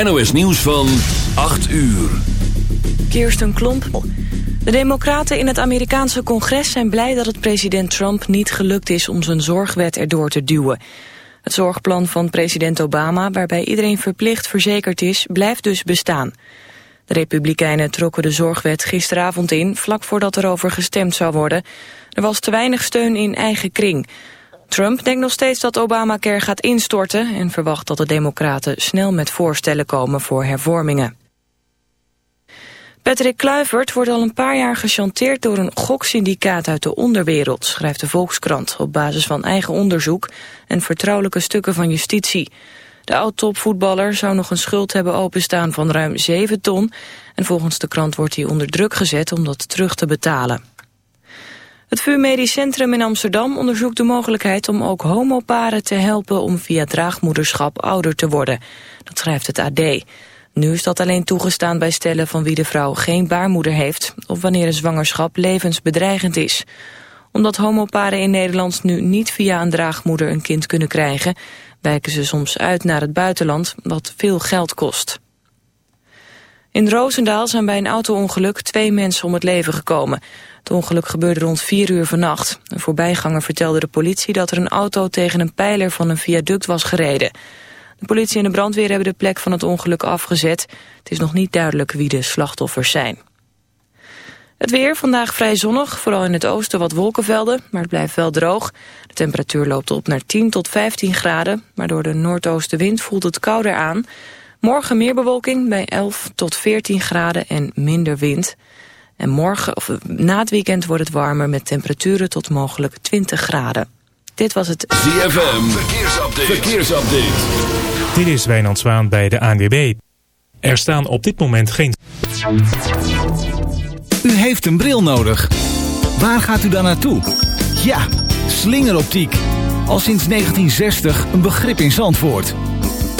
NOS Nieuws van 8 uur. Kirsten Klomp. De democraten in het Amerikaanse congres zijn blij dat het president Trump niet gelukt is om zijn zorgwet erdoor te duwen. Het zorgplan van president Obama, waarbij iedereen verplicht verzekerd is, blijft dus bestaan. De Republikeinen trokken de zorgwet gisteravond in, vlak voordat er over gestemd zou worden. Er was te weinig steun in eigen kring. Trump denkt nog steeds dat Obamacare gaat instorten... en verwacht dat de democraten snel met voorstellen komen voor hervormingen. Patrick Kluivert wordt al een paar jaar gechanteerd door een goksyndicaat uit de onderwereld, schrijft de Volkskrant, op basis van eigen onderzoek en vertrouwelijke stukken van justitie. De oud-topvoetballer zou nog een schuld hebben openstaan van ruim 7 ton en volgens de krant wordt hij onder druk gezet om dat terug te betalen. Het VU Medisch Centrum in Amsterdam onderzoekt de mogelijkheid om ook homoparen te helpen om via draagmoederschap ouder te worden. Dat schrijft het AD. Nu is dat alleen toegestaan bij stellen van wie de vrouw geen baarmoeder heeft of wanneer een zwangerschap levensbedreigend is. Omdat homoparen in Nederland nu niet via een draagmoeder een kind kunnen krijgen, wijken ze soms uit naar het buitenland, wat veel geld kost. In Roosendaal zijn bij een auto-ongeluk twee mensen om het leven gekomen. Het ongeluk gebeurde rond 4 uur vannacht. Een voorbijganger vertelde de politie dat er een auto tegen een pijler van een viaduct was gereden. De politie en de brandweer hebben de plek van het ongeluk afgezet. Het is nog niet duidelijk wie de slachtoffers zijn. Het weer, vandaag vrij zonnig, vooral in het oosten wat wolkenvelden, maar het blijft wel droog. De temperatuur loopt op naar 10 tot 15 graden, maar door de noordoostenwind voelt het kouder aan. Morgen meer bewolking bij 11 tot 14 graden en minder wind. En morgen, of na het weekend wordt het warmer met temperaturen tot mogelijk 20 graden. Dit was het ZFM Verkeersupdate. Verkeersupdate. Dit is Wijnand Zwaan bij de ANWB. Er staan op dit moment geen... U heeft een bril nodig. Waar gaat u dan naartoe? Ja, slingeroptiek. Al sinds 1960 een begrip in Zandvoort.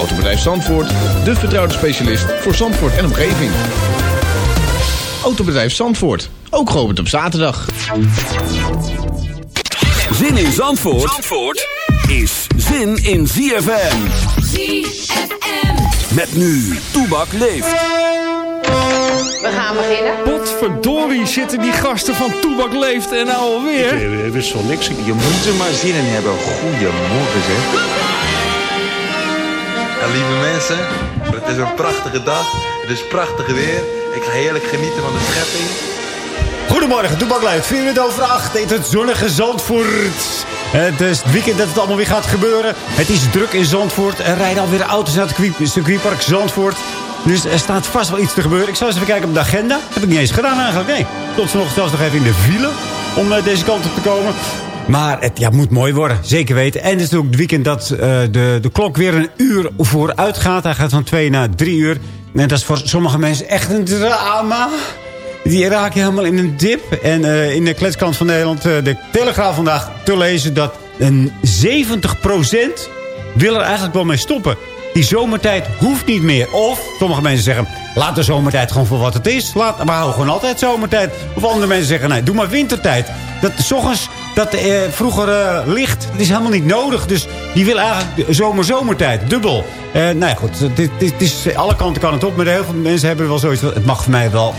Autobedrijf Zandvoort, de vertrouwde specialist voor Zandvoort en omgeving. Autobedrijf Zandvoort, ook geopend op zaterdag. Zin in Zandvoort, Zandvoort is zin in ZFM. ZFM. Met nu, Toebak leeft. We gaan beginnen. Potverdorie zitten die gasten van Toebak leeft en nou alweer. Ik eh, wist wel niks. Je moet er maar zin in hebben. Goedemorgen zeg. Lieve mensen, het is een prachtige dag. Het is prachtig weer. Ik ga heerlijk genieten van de schepping. Goedemorgen, Toebak Leeft. 4 minuten over 8 in het zonnige Zandvoort. Het is het weekend dat het allemaal weer gaat gebeuren. Het is druk in Zandvoort. Er rijden alweer auto's naar het circuitpark Zandvoort. Dus er staat vast wel iets te gebeuren. Ik zal eens even kijken op de agenda. heb ik niet eens gedaan eigenlijk. Nee, tot vanochtend zelfs nog even in de file om uh, deze kant op te komen. Maar het ja, moet mooi worden, zeker weten. En het is ook het weekend dat uh, de, de klok weer een uur vooruit gaat. Hij gaat van twee naar drie uur. En dat is voor sommige mensen echt een drama. Die raken helemaal in een dip. En uh, in de kletskant van Nederland, uh, de Telegraaf vandaag, te lezen dat een 70% wil er eigenlijk wel mee stoppen. Die zomertijd hoeft niet meer. Of, sommige mensen zeggen, laat de zomertijd gewoon voor wat het is. Laat, we houden gewoon altijd zomertijd. Of andere mensen zeggen, nee, doe maar wintertijd. Dat s ochtends, dat eh, vroeger eh, licht, dat is helemaal niet nodig. Dus die wil eigenlijk zomer-zomertijd, dubbel. Eh, nou ja, goed, dit, dit, is, alle kanten kan het op. Maar heel veel mensen hebben wel zoiets, het mag voor mij wel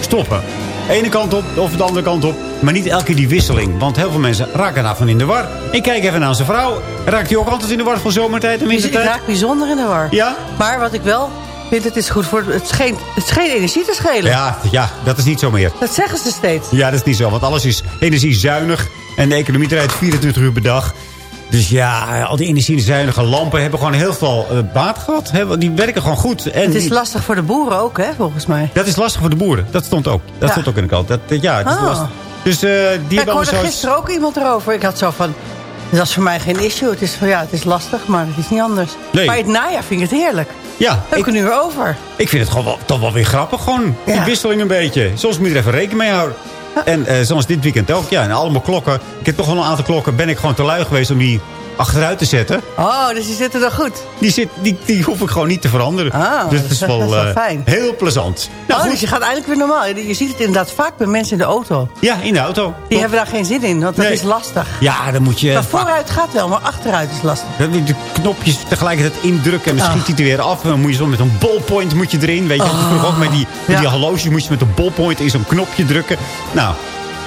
stoppen. Ene kant op of de andere kant op. Maar niet elke keer die wisseling. Want heel veel mensen raken daarvan in de war. Ik kijk even naar zijn vrouw. Raakt hij ook altijd in de war van zomertijd en Ik raak bijzonder in de war. Ja? Maar wat ik wel vind, het is goed voor... Het scheen, het scheen energie te schelen. Ja, ja, dat is niet zo meer. Dat zeggen ze steeds. Ja, dat is niet zo. Want alles is energiezuinig. En de economie draait 24 uur per dag. Dus ja, al die energiezuinige lampen hebben gewoon heel veel eh, baat gehad. Hè, Die werken gewoon goed. En Het is lastig voor de boeren ook, hè, volgens mij. dat is lastig voor de boeren. Dat stond ook. Dat Ja. stond ook in de kant. Dat, ja, het is Ah. lastig. Dus eh, die ik hoorde zoiets... gisteren ook iemand erover. Ik had zo van, dat is voor mij geen issue. Het is, van, ja, het is lastig, maar het is niet anders. Nee. Maar het najaar vind ik het heerlijk. Ja, Heb ik het nu over. ik vind het gewoon wel, toch wel weer grappig. Gewoon die Ja. wisseling een beetje. Soms moet je er even rekening mee houden. En eh, zoals dit weekend ook. Ja, en allemaal klokken. Ik heb toch wel een aantal klokken. Ben ik gewoon te lui geweest om die achteruit te zetten. Oh, dus die zitten er goed. Die, zit, die, die hoef ik gewoon niet te veranderen. Ah, dus het is dat is wel eh, fijn. heel plezant. Nou, oh, goed. dus je gaat eigenlijk weer normaal. Je ziet het inderdaad vaak bij mensen in de auto. Ja, in de auto. Die hebben daar geen zin in, want dat Nee. is lastig. Ja, dan moet je... Maar vooruit gaat wel, maar achteruit is lastig. Dan moet je de knopjes tegelijkertijd indrukken en dan Ah. schiet hij er weer af. Dan moet je zo met een ballpoint moet je erin. Weet je, Ah. vroeger ook met die, met die Ja. horloges moet je met een ballpoint in zo'n knopje drukken. Nou,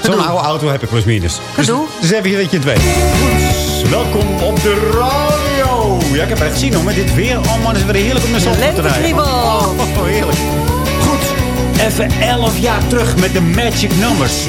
zo'n oude auto heb ik plus minus. Dus, dus even dat je het weet. Welkom op de radio. Ja, ik heb het echt gezien hoor, met dit weer. Oh man, het is weer heerlijk om naar Zandvoort te rijden. Lentekriebel. Oh, heerlijk. Goed, even 11 jaar terug met de Magic Numbers.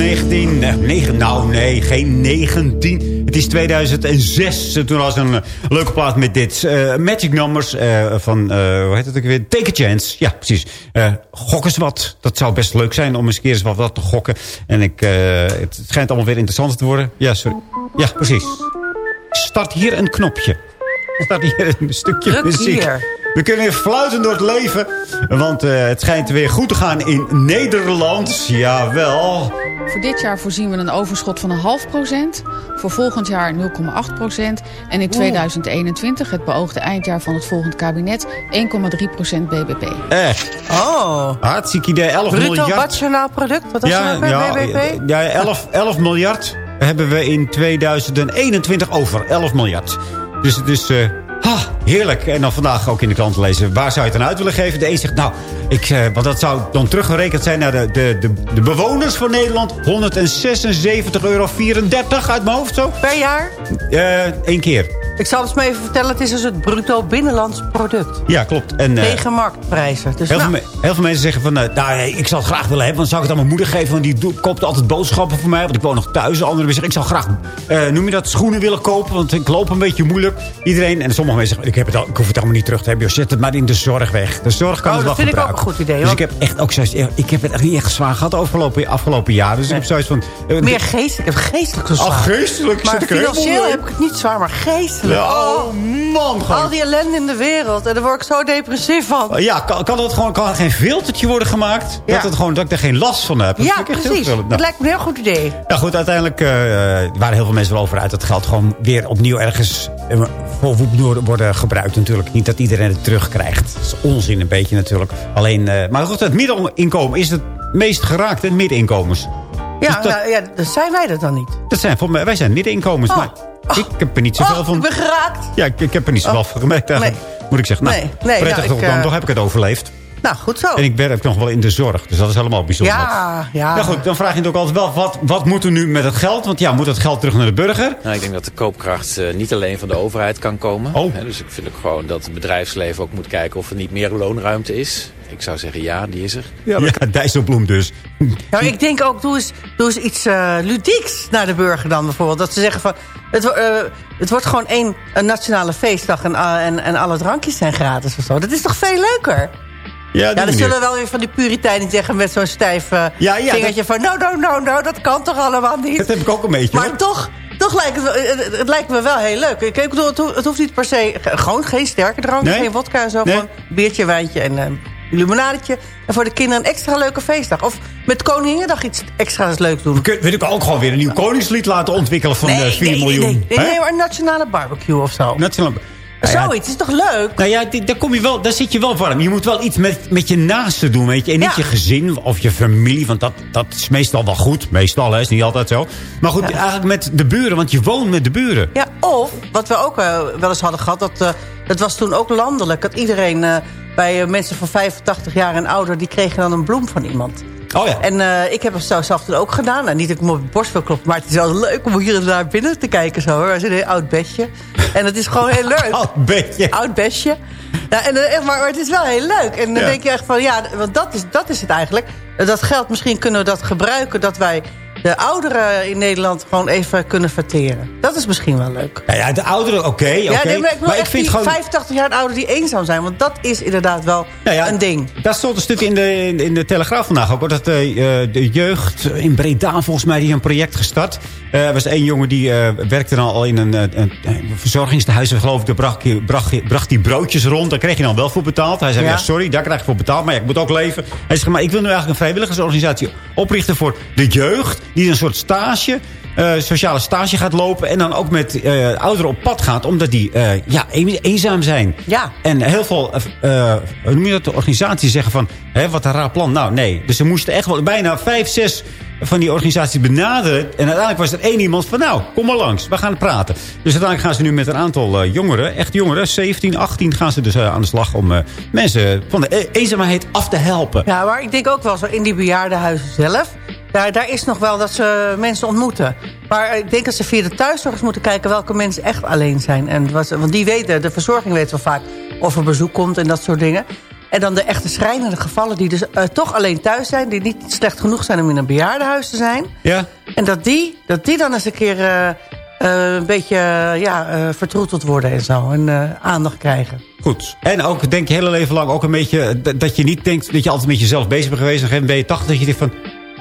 19... eh, 9, nou nee, geen 19. Het is 2006. Toen was een eh, leuke plaat met dit. eh, Magic Numbers eh, van, eh, hoe heet het ook weer? Take a Chance. Ja, precies. Eh gok eens wat. Dat zou best leuk zijn om eens een keer eens wat, wat te gokken. En ik, eh, het schijnt allemaal weer interessanter te worden. Ja, sorry. Ja, precies. Start hier een knopje. Start hier een stukje Druk muziek. hier. We kunnen weer fluiten door het leven. Want eh, het schijnt weer goed te gaan in Nederland. Jawel. Voor dit jaar voorzien we een overschot van een half procent. Voor volgend jaar 0,8 procent. En in 2021, het beoogde eindjaar van het volgend kabinet, 1,3 procent BBP. Echt. Oh. Hartstikke idee. 11 Bruto miljard. nationaal product? Wat was Ja, dat bij ja, BBP? ja 11, 11 miljard hebben we in 2021 over. 11 miljard. Dus het is... eh, ha, heerlijk. En dan vandaag ook in de krant lezen. Waar zou je het dan uit willen geven? De een zegt, nou, ik, eh, want dat zou dan teruggerekend zijn naar de, de, de, de bewoners van Nederland. 176,34 euro uit mijn hoofd zo. Per jaar? Eén keer. Ik zal het maar even vertellen. Het is dus het bruto binnenlands product. Ja, klopt. En, eh, Tegen marktprijzen. Dus Heel, nou, veel, me- heel veel mensen zeggen van, eh, nou, hey, ik zal het graag willen hebben. Want zou ik het aan mijn moeder geven? Want die koopt altijd boodschappen voor mij. Want ik woon nog thuis. Anderen zeggen, ik zou graag, eh, noem je dat, schoenen willen kopen. Want ik loop een beetje moeilijk. Iedereen, en sommige mensen zeggen, ik, heb het al, ik hoef het allemaal niet terug te hebben. Joh, zet het maar in de zorg weg. De zorg kan Oh, het dat wel vind ik ook gebruiken. een goed idee, Dus want- ik heb echt ook zoiets, ik heb het echt niet echt zwaar gehad afgelopen, afgelopen jaar. Dus ik heb zoiets van... eh, meer geestelijk. Ik heb geestelijk zwaar. Oh, geestelijk Maar financieel heb ik het niet zwaar, maar geestelijk. Ja, oh, man, gewoon. Al die ellende in de wereld. En daar word ik zo depressief van. Ja, kan, kan, het gewoon, kan er geen filtertje worden gemaakt? Ja. Dat, het gewoon, dat ik er geen last van heb. Dat Ja, heel precies. Nou. lijkt me een heel goed idee. Ja goed, uiteindelijk eh, waren heel veel mensen wel over uit dat geld gewoon weer opnieuw ergens eh, voor wordt- worden gebruikt natuurlijk. Niet dat iedereen het terugkrijgt. Dat is onzin een beetje natuurlijk. Alleen, eh, maar goed, het middeninkomen is het meest geraakt, het middeninkomens. Ja, Dus dat, nou, ja, dan zijn wij dat dan niet. dat zijn, voor mij, wij zijn middeninkomens, Oh. maar ik heb er niet zoveel Oh, van... ik ben geraakt. Ja, ik, ik heb er niet zoveel Oh. van gemerkt eigenlijk. Moet ik zeggen, nou, Nee, nee, prettig nou, toch, ik, dan eh, toch heb ik het overleefd. Nou, goed zo. En ik werk nog wel in de zorg, dus dat is helemaal bijzonder. Ja, ja. Nou goed, dan vraag je je ook altijd wel, wat, wat moet er nu met het geld? Want ja, moet het geld terug naar de burger? Nou, ik denk dat de koopkracht eh, niet alleen van de overheid kan komen. Oh. Hè, dus ik vind ook gewoon dat het bedrijfsleven ook moet kijken of er niet meer loonruimte is. Ik zou zeggen ja, die is er. Ja, Dijsselbloem dus. Nou, ik denk ook, doe eens, doe eens iets eh, ludieks naar de burger dan bijvoorbeeld. Dat ze zeggen van, het, eh, het wordt gewoon één een nationale feestdag en, eh, en, en alle drankjes zijn gratis of zo. Dat is toch veel leuker? Ja, Ja, dan zullen wel weer van die puriteinen zeggen met zo'n stijf eh, Ja, ja, vingertje van... no, no, no, no, dat kan toch allemaal niet? Dat heb ik ook een beetje, Maar hoor. toch, toch lijkt het, wel- het, het lijkt me wel heel leuk. Ik, ik bedoel, het, ho- het hoeft niet per se... ge- Gewoon geen sterke drank, Nee? geen vodka en zo. Nee? Gewoon biertje, wijntje en een limonadetje. En voor de kinderen een extra leuke feestdag. Of met Koninginnedag iets extra's leuks doen. Kun- Wil ik ook gewoon weer een nieuw koningslied laten ontwikkelen van eh, 4 miljoen? Nee, nee, nee, maar een nationale barbecue of zo. Nationaal... Nou ja, Zoiets, is toch leuk? Nou ja, daar, kom je wel, daar zit je wel warm. Je moet wel iets met, met je naasten doen, weet je. En niet je gezin of je familie, want dat, dat is meestal wel goed. Meestal, hè, is niet altijd zo. Maar goed, eigenlijk met de buren, want je woont met de buren. Ja, of wat we ook eh, wel eens hadden gehad... Dat, eh, dat was toen ook landelijk. Dat iedereen eh, bij eh, mensen van 85 jaar en ouder... die kregen dan een bloem van iemand. Oh ja. En eh, ik heb het zelf toen ook gedaan. Nou, niet dat ik me op de borst wil kloppen... maar het is wel leuk om hier en daar binnen te kijken. Zo, hoor. Wij zijn een heel oud bedje. En het is gewoon heel leuk. Oud bedje. Oud bestje. Ja, en, eh, echt, maar, maar het is wel heel leuk. En dan Ja. denk je echt van, ja, want dat is, dat is het eigenlijk. Dat geld, misschien kunnen we dat gebruiken... dat wij de ouderen in Nederland gewoon even kunnen verteren. Dat is misschien wel leuk. Nou ja, de ouderen, oké, oké. Ja, nee, maar ik vind gewoon... 85 jaar ouder die eenzaam zijn. Want dat is inderdaad wel ja, een ding. Daar stond een stuk in de, in de, in de Telegraaf vandaag ook. hoor, Dat de, eh, de jeugd in Breda volgens mij die een project gestart. Eh, Er was één jongen die eh, werkte dan al in een, eh, een, een verzorgingstehuis. geloof ik. Daar bracht bracht, bracht die broodjes rond. Daar kreeg je dan wel voor betaald. Hij zei, ja. Ja. sorry, daar krijg ik voor betaald. Maar ja, ik moet ook leven. Hij zegt, maar ik wil nu eigenlijk een vrijwilligersorganisatie oprichten voor de jeugd. Die een soort stage... eh, sociale stage gaat lopen. En dan ook met eh, ouderen op pad gaat. Omdat die eh, ja, een- eenzaam zijn. Ja. En heel veel, hoe noem je dat, de organisaties zeggen van... Hé, wat een raar plan. Nou, nee. Dus ze moesten echt wel bijna vijf, zes van die organisaties benaderen. En uiteindelijk was er één iemand van... Nou, kom maar langs. We gaan praten. Dus uiteindelijk gaan ze nu met een aantal jongeren... Echt jongeren, 17, 18... gaan ze dus aan de slag om mensen van de e- eenzaamheid af te helpen. Ja, maar ik denk ook wel zo in die bejaardenhuizen zelf. Daar, daar is nog wel dat ze mensen ontmoeten. Maar ik denk dat ze via de thuiszorgers moeten kijken... welke mensen echt alleen zijn. En wat, want die weten, de verzorging weet wel vaak of er bezoek komt en dat soort dingen. En dan de echte schrijnende gevallen die dus eh, toch alleen thuis zijn... die niet slecht genoeg zijn om in een bejaardenhuis te zijn. Ja. En dat die, dat die dan eens een keer eh, eh, een beetje ja, vertroeteld worden en zo. En aandacht krijgen. Goed. En ook denk je hele leven lang ook een beetje... dat- je niet denkt dat je altijd met jezelf bezig bent geweest. En ben je 80 dat je denkt van...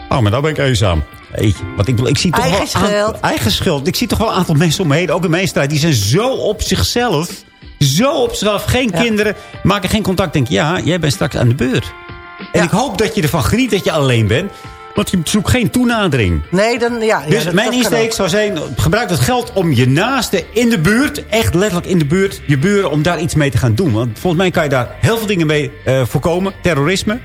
Oh, maar nou ben ik eenzaam. Hey, wat ik, ik zie toch Eigen wel aantal- schuld. eigen schuld. Ik zie toch wel een aantal mensen om me heen, ook in mijn strijd... die zijn zo op zichzelf. Zo op zichzelf. Geen kinderen. Maken geen contact. Denk ja, jij bent straks aan de beurt. En ik hoop dat je ervan geniet dat je alleen bent. Want je zoekt geen toenadering. Nee, dan ja. ja, Dus dat- mijn dat insteek zou zijn... gebruik dat geld om je naasten in de buurt... echt letterlijk in de buurt, je buren... om daar iets mee te gaan doen. Want volgens mij kan je daar heel veel dingen mee eh, voorkomen. Terrorisme.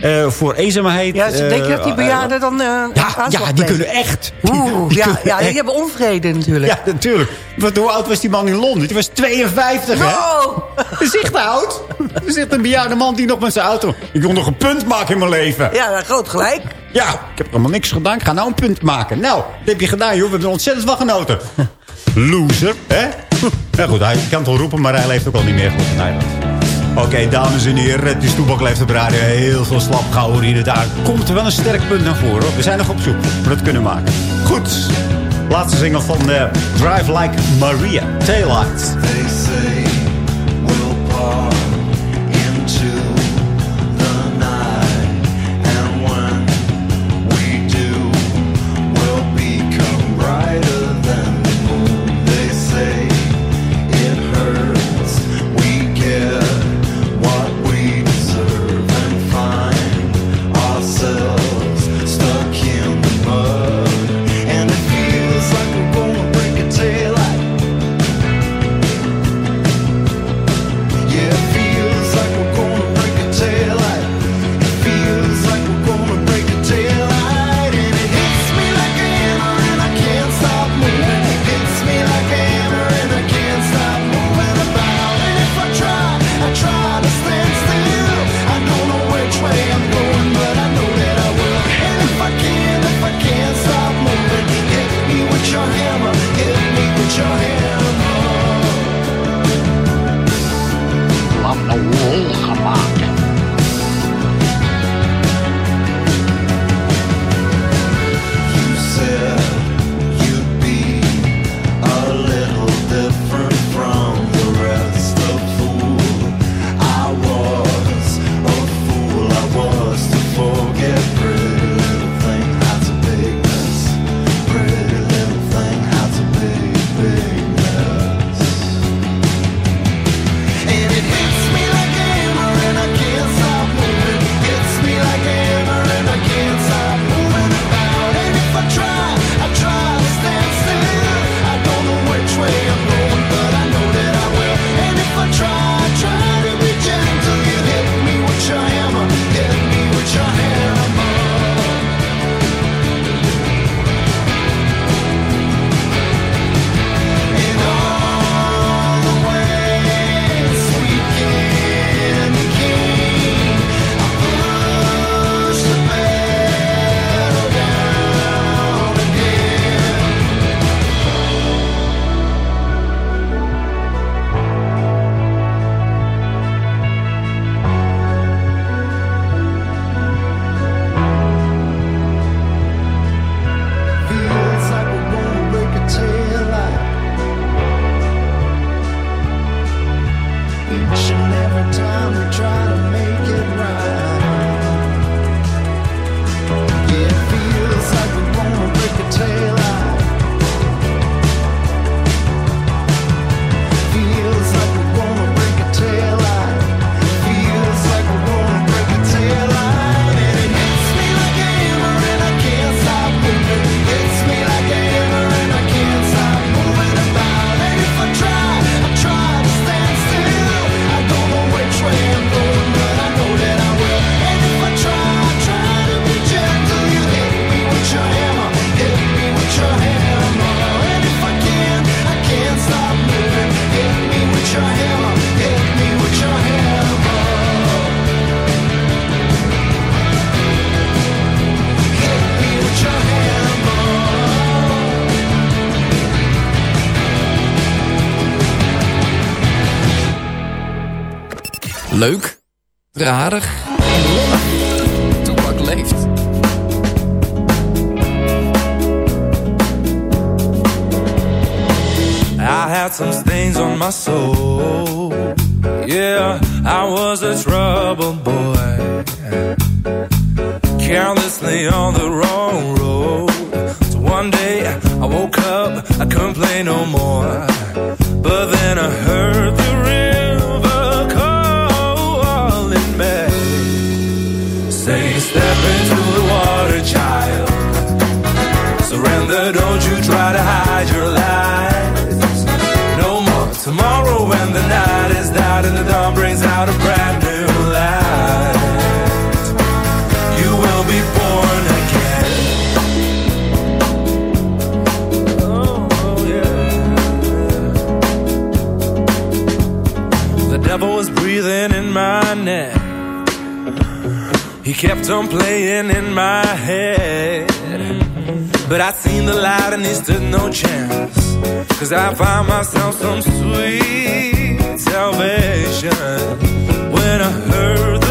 Eh, voor eenzaamheid. Ja, dus denk je dat die eh, bejaarden dan eh ja, ja, die kunnen echt. Die, Oeh, die ja, kunnen ja, die hebben onvrede natuurlijk. Ja, natuurlijk. Wat, hoe oud was die man in Londen? Die was 52, hè? Wow! Dat is echt oud. Is echt een bejaarde man die nog met zijn auto... Ik wil nog een punt maken in mijn leven. Ja, groot gelijk. Ja, ik heb helemaal niks gedaan. Ik ga nou een punt maken. Nou, dat heb je gedaan, joh. We hebben er ontzettend van genoten. Loser, hè? Nou goed, hij kan het wel roepen, maar hij leeft ook al niet meer. Goed, in Nederland. Oké, dames en heren, het is Toebak leeft op radio. Heel veel slapgauwer hier. Daar komt er wel een sterk punt naar voren. hoor. We zijn nog op zoek of we dat kunnen maken. Goed. Laatste single van eh, Drive Like Maria. Taillights. Leuk? Rarig en. Toebak leeft. I had some stains on my soul. Yeah, I was a troubled kept on playing in my head. But I seen the light and he stood no chance. Cause I found myself some sweet salvation. When I heard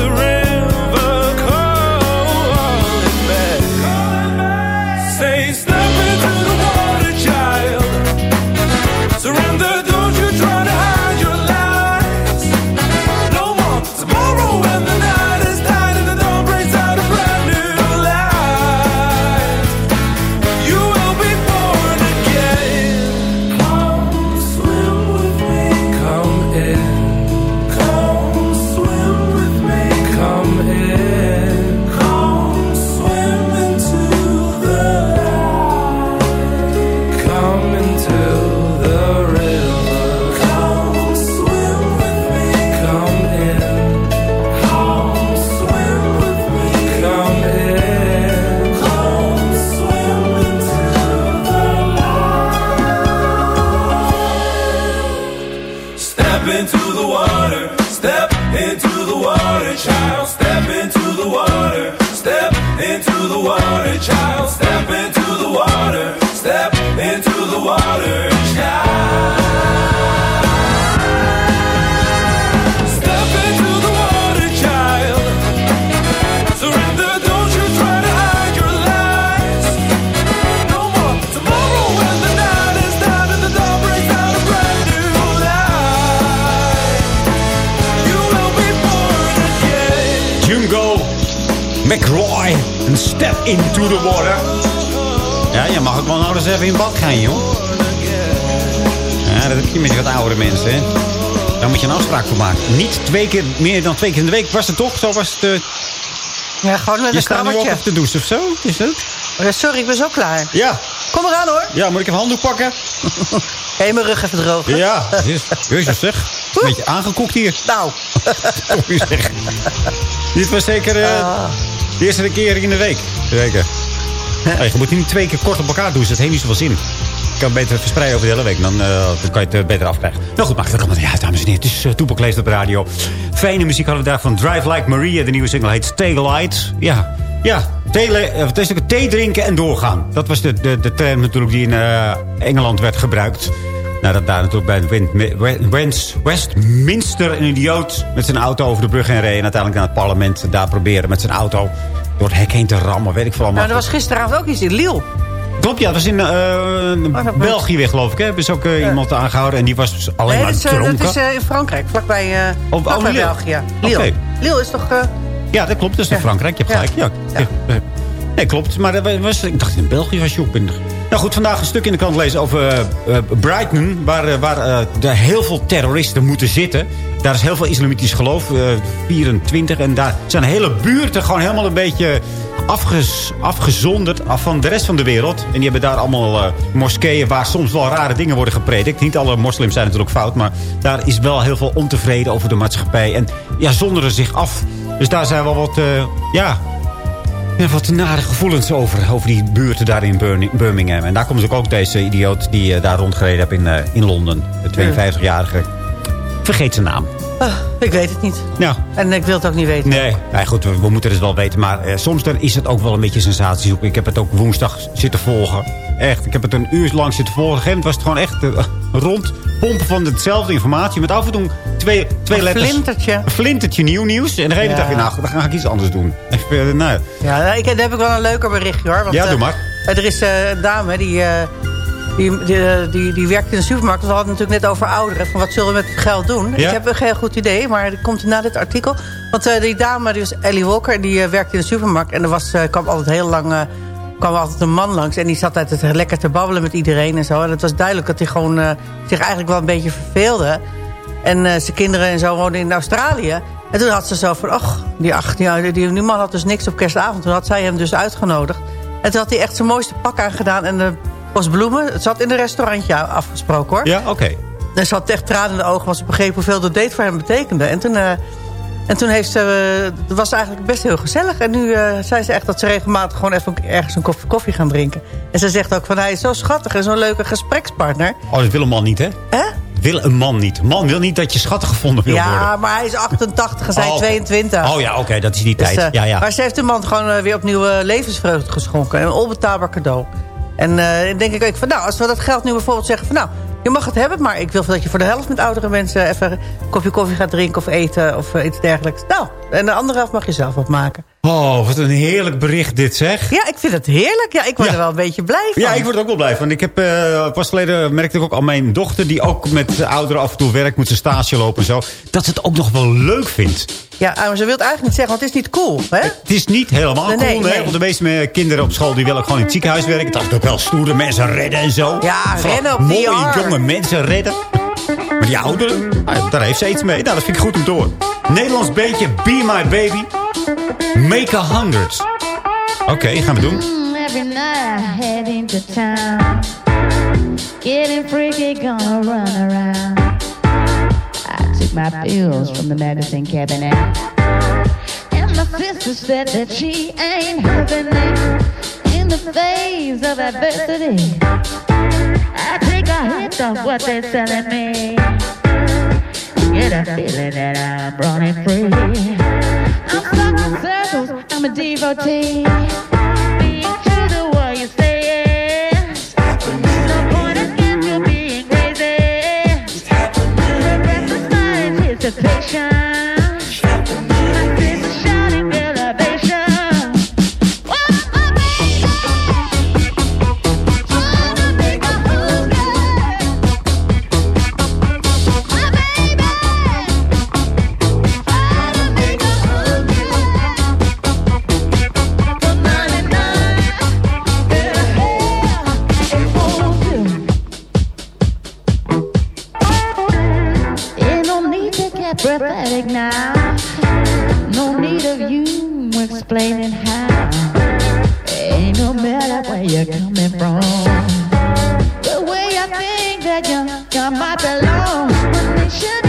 McRoy. Een step into the water. Ja, je mag ook wel nou eens even in bad gaan, joh. Ja, dat heb je met wat oudere mensen, hè. Daar moet je een afspraak voor maken. Niet twee keer, meer dan twee keer in de week. Was het toch? Zo was het... eh, Ja, gewoon met je een staat nu ook krabbertje. op de douche of zo? Is het? Oh ja, sorry, ik ben zo klaar. Ja. Kom eraan hoor. Ja, moet ik even handdoek pakken? Hé, mijn rug even drogen. Ja, jezus zeg. Een beetje aangekoekt hier. Nou. Je zeg. Dit was zeker eh, Ah. De eerste keer in de week. Zeker. Hey, je moet niet twee keer kort op elkaar doen. Dat heeft niet zoveel zin. Je kan het beter verspreiden over de hele week. Dan, eh, dan kan je het eh, beter afkrijgen. Nou goed, maar dat kan Ja, dames en heren. Het is uh, op de radio. Fijne muziek hadden we daar van Drive Like Maria. De nieuwe single heet Stay Light. Ja, ja. Thee, eh, het is ook thee drinken en doorgaan. Dat was de, de, de term natuurlijk die in Engeland werd gebruikt. Nadat daar natuurlijk bij West- Westminster een idioot met zijn auto over de brug heen reed. En uiteindelijk naar het parlement daar proberen met zijn auto door het hek heen te rammen. Weet ik veel allemaal. Nou, er was gisteravond ook iets in Lille. Klopt, ja. Dat was in eh, België weer, geloof ik. Hè? Hebben ze ook eh, iemand aangehouden. En die was dus alleen Nee, maar dat is, eh, dronken. dat is in Frankrijk, vlakbij, uh, Oh, vlakbij Lille. België. Lille. Lille is toch... Ja, dat klopt. Dat is in Frankrijk. Je hebt gelijk. Ja. Ja. Nee, klopt. Maar dat was, ik dacht in België was je ook. Nou goed, vandaag een stuk in de krant lezen over eh, eh, Brighton. Waar, eh, waar er heel veel terroristen moeten zitten. Daar is heel veel islamitisch geloof. eh, 24. En daar zijn hele buurten gewoon helemaal een beetje afges, afgezonderd af van de rest van de wereld. En die hebben daar allemaal moskeeën waar soms wel rare dingen worden gepredikt. Niet alle moslims zijn natuurlijk fout. Maar daar is wel heel veel ontevreden over de maatschappij. En ja, zonderen zich af. Dus daar zijn wel wat, ja, ja, wat nare gevoelens over, over die buurten daar in Birmingham. En daar komt ook, ook deze idioot die eh, daar rondgereden heeft in, eh, in Londen. De 52-jarige. Vergeet zijn naam. ah, ik weet het niet. Ja. En ik wil het ook niet weten. Nee, nee goed, we, we moeten het wel weten. Maar eh, soms dan is het ook wel een beetje sensatie zoeken. Ik heb het ook woensdag zitten volgen. Echt, ik heb het een uur lang zitten volgen. Op was het gewoon echt... rondpompen van hetzelfde informatie. Met af en toe twee, twee Een letters. flintertje. Een flintertje nieuw nieuws. En de ene Ja. dag, nou, dan ga ik iets anders doen. Even, eh, nou, Ja, nou, ik, dan heb ik wel een leuker berichtje hoor. Want, Ja, doe eh, maar. Er is eh, een dame die, eh, die, die, eh, die, die werkt in de supermarkt. We hadden het natuurlijk net over ouderen. Van wat zullen we met het geld doen? Ja. Ik heb een heel goed idee, maar dat komt na dit artikel. Want eh, die dame, die was Ellie Walker, die eh, werkte in de supermarkt. En er was, eh, kwam altijd heel lang... kwam altijd een man langs en die zat altijd lekker te babbelen met iedereen en zo. En het was duidelijk dat hij gewoon eh, zich eigenlijk wel een beetje verveelde. En eh, zijn kinderen en zo woonden in Australië. En toen had ze zo van, ach, die, ach, die, die, die man had dus niks op kerstavond. Toen had zij hem dus uitgenodigd. En toen had hij echt zijn mooiste pak aangedaan en de was bloemen. Het zat in een restaurantje afgesproken hoor. ja, oké. En ze had echt tranen in de ogen, want ze begreep hoeveel de date voor hem betekende. En toen, eh, en toen heeft ze, eh, het was eigenlijk best heel gezellig. En nu eh, zei ze echt dat ze regelmatig gewoon even ergens een koffie, koffie gaan drinken. En ze zegt ook van, hij is zo schattig en zo'n leuke gesprekspartner. Oh, dat wil een man niet, hè? Hè? Wil een man niet. Een man wil niet dat je schattig gevonden wil worden. Ja, maar hij is 88 en zij Oh, oké. 22. Oh ja, oké, dat is die Dus, tijd. eh, ja, ja. Maar ze heeft de man gewoon weer opnieuw levensvreugde geschonken. En een onbetaalbaar cadeau. En dan denk ik ook van, nou, als we dat geld nu bijvoorbeeld zeggen van... nou, je mag het hebben, maar ik wil dat je voor de helft met oudere mensen... even een kopje koffie gaat drinken of eten of eh, iets dergelijks. Nou, en de andere helft mag je zelf opmaken. Oh, wat een heerlijk bericht dit, zeg. Ja, ik vind het heerlijk. Ja, ik word er wel een beetje blij van. Ja, ik word er ook wel blij van. Ik heb eh, pas geleden merkte ik ook aan mijn dochter... die ook met de ouderen af en toe werkt, moet ze stage lopen en zo... dat ze het ook nog wel leuk vindt. Ja, maar ze wil het eigenlijk niet zeggen, want het is niet cool. Hè? Het is niet helemaal Nee, cool, nee, nee, nee. Want de meeste me- kinderen op school die willen ook gewoon in het ziekenhuis werken. Dat is ook wel stoere mensen redden en zo. Ja, Vooral rennen op Mooie VR. jonge mensen redden. Maar die ouderen, nou, daar heeft ze iets mee. Nou, dat vind ik goed om te horen. Nederlands beentje Be My Baby. Make a Hundred. Oké, gaan we doen. Mm, every night I head into town. Getting freaky, gonna run around. I took my pills from the medicine cabinet. And my sister said that she ain't having it in the face of adversity. I take a hit of what they're selling me. Get a feeling that I'm running free. I'm stuck in circles, I'm a devotee. You might belong. When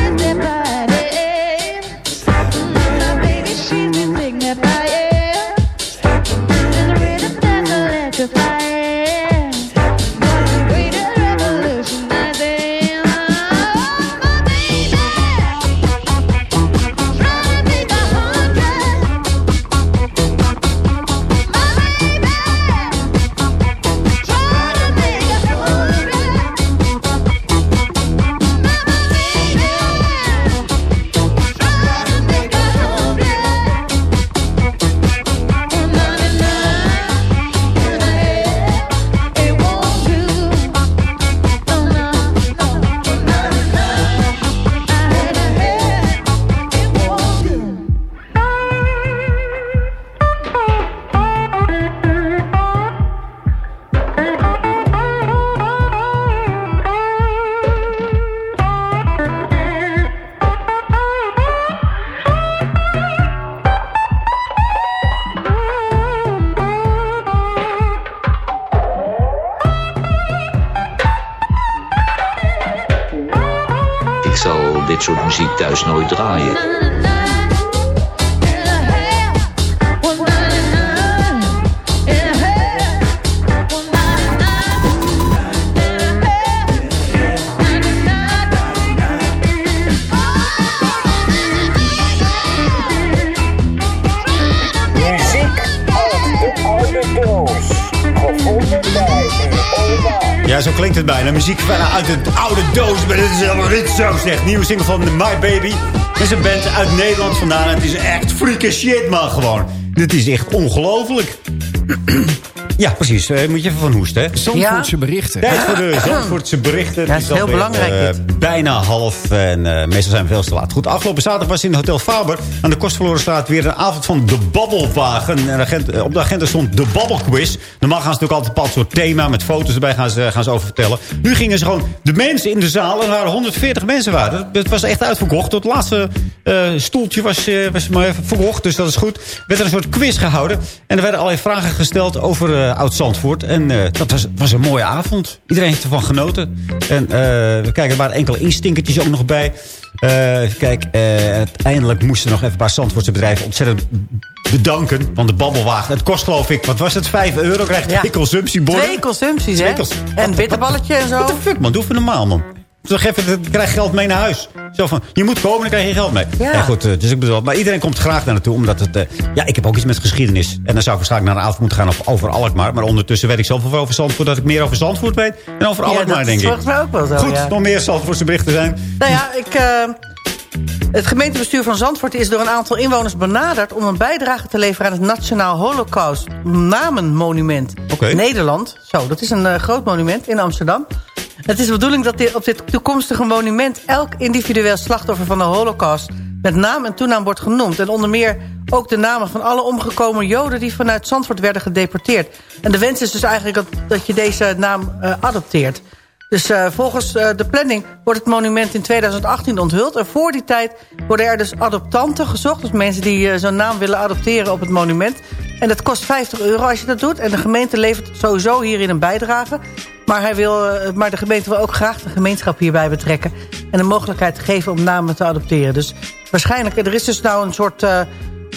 Nieuwe single van My Baby. Dat is een band uit Nederland vandaan. Het is echt freaky shit, man, gewoon. Dit is echt ongelooflijk. Ja, precies. Eh, moet je even van hoesten, hè? Zandvoortse berichten. Tijd voor de Zandvoortse berichten. Ja, Het is heel belangrijk, eh, bijna half. En eh, meestal zijn we veel te laat. Goed, afgelopen zaterdag was in Hotel Faber... aan de Kostverlorenstraat weer een avond van de Babbelwagen. En agent, op de agenda stond de Babbelquiz. Normaal gaan ze natuurlijk altijd een bepaald soort thema... met foto's erbij gaan ze, gaan ze over vertellen. Nu gingen ze gewoon de mensen in de zaal... en er waren 140 mensen waren. Dat- Het was echt uitverkocht. Tot het laatste eh, stoeltje was, eh, was maar even verkocht. Dus dat is goed. Er werd er een soort quiz gehouden. En er werden allerlei vragen gesteld over eh, Oud-Zandvoort. En eh, dat was, was een mooie avond. Iedereen heeft ervan genoten. En eh, we kijken, er waren enkele instinkertjes ook nog bij. Kijk, uiteindelijk moesten nog even een paar Zandvoortse bedrijven ontzettend bedanken. Want de babbelwagen, het kost geloof ik, wat was het, 5 euro? Krijgt Ja. twee consumptieborden. Twee consumpties, hè? Twee cons- En bitterballetje en zo. What the fuck, man? Doe even normaal, man. Zeg even, dan krijg je geld mee naar huis. Zo van, je moet komen, dan krijg je geld mee. Ja. Ja, goed, eh, dus ik bedoel, maar iedereen komt graag daar naartoe. Omdat het, eh, ja, ik heb ook iets met geschiedenis. En dan zou ik waarschijnlijk naar een avond moeten gaan over, over Alkmaar. Maar ondertussen weet ik zoveel over Zandvoort... dat ik meer over Zandvoort weet dan over Alkmaar, dat denk is ik. volgens mij ook wel zo, Goed, ja. nog meer Zandvoortse berichten zijn. Nou ja, ik, eh, het gemeentebestuur van Zandvoort is door een aantal inwoners benaderd... om een bijdrage te leveren aan het Nationaal Holocaust Namenmonument. Nederland, zo, dat is een eh, groot monument in Amsterdam. Het is de bedoeling dat dit, op dit toekomstige monument... elk individueel slachtoffer van de holocaust... met naam en toenaam wordt genoemd. En onder meer ook de namen van alle omgekomen joden... die vanuit Zandvoort werden gedeporteerd. En de wens is dus eigenlijk dat, dat je deze naam eh, adopteert. Dus eh, volgens eh, de planning wordt het monument in 2018 onthuld. En voor die tijd worden er dus adoptanten gezocht. Dus mensen die eh, zo'n naam willen adopteren op het monument. En dat kost 50 euro als je dat doet. En de gemeente levert sowieso hierin een bijdrage. Maar, hij wil, maar de gemeente wil ook graag de gemeenschap hierbij betrekken. En de mogelijkheid geven om namen te adopteren. Dus waarschijnlijk, er is dus nou een soort